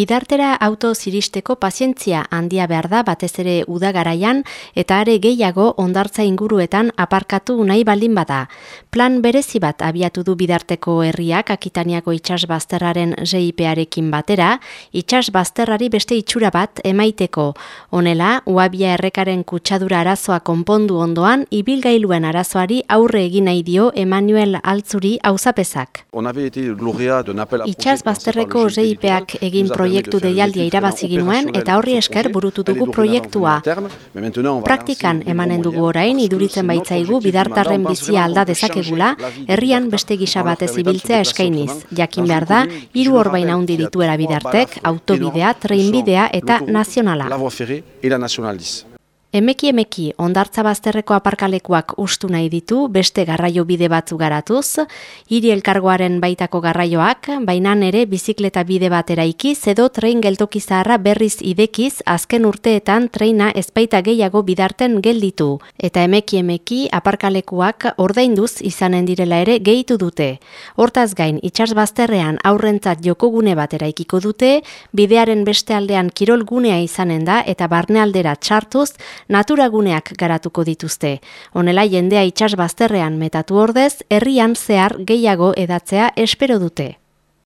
Bidartera auto ziristeko pazientzia handia behar da batez ere udagaraian eta are gehiago ondartza inguruetan aparkatu nahi baldin bada. Plan berezi bat abiatu du bidarteko herriak akitaniako itxas bazterraren ZIP-arekin batera, itxas bazterrari beste itxura bat emaiteko. Honela, uabia errekaren kutsadura arazoa konpondu ondoan, ibilgailuen arazoari aurre egin nahi dio Emanuel Altzuri auzapezak. Itxas bazterreko ZIP-ak egin proiektu deialdia irabazi ginuen eta horri esker burutu dugu proiektua. Praktikan emanen dugu orain iduritzen baitzaigu bidartarren bizia alda dezakegula, herrian beste gisa batez ibiltzea eskainiz. Jakin behar da, hiru orbain handi dituera bidartek, autobidea, treinbidea eta nazionala. Emeki emeki ondartza bazterreko aparkalekuak ustu nahi ditu beste garraio bide batzu garatuz, hiri elkargoaren baitako garraioak, baina ere bizikleta bide batera ikiz edo trein geltoki zaharra berriz idekiz azken urteetan treina ezpaita gehiago bidarten gelditu. Eta emeki emeki aparkalekuak ordainduz izanen direla ere gehitu dute. Hortaz gain, itxas bazterrean aurrentzat jokogune batera ikiko dute, bidearen beste aldean kirolgunea izanen da eta barnealdera txartuz, naturaguneak garatuko dituzte. Honela jendea itsas bazterrean metatu ordez, herrian zehar gehiago edatzea espero dute.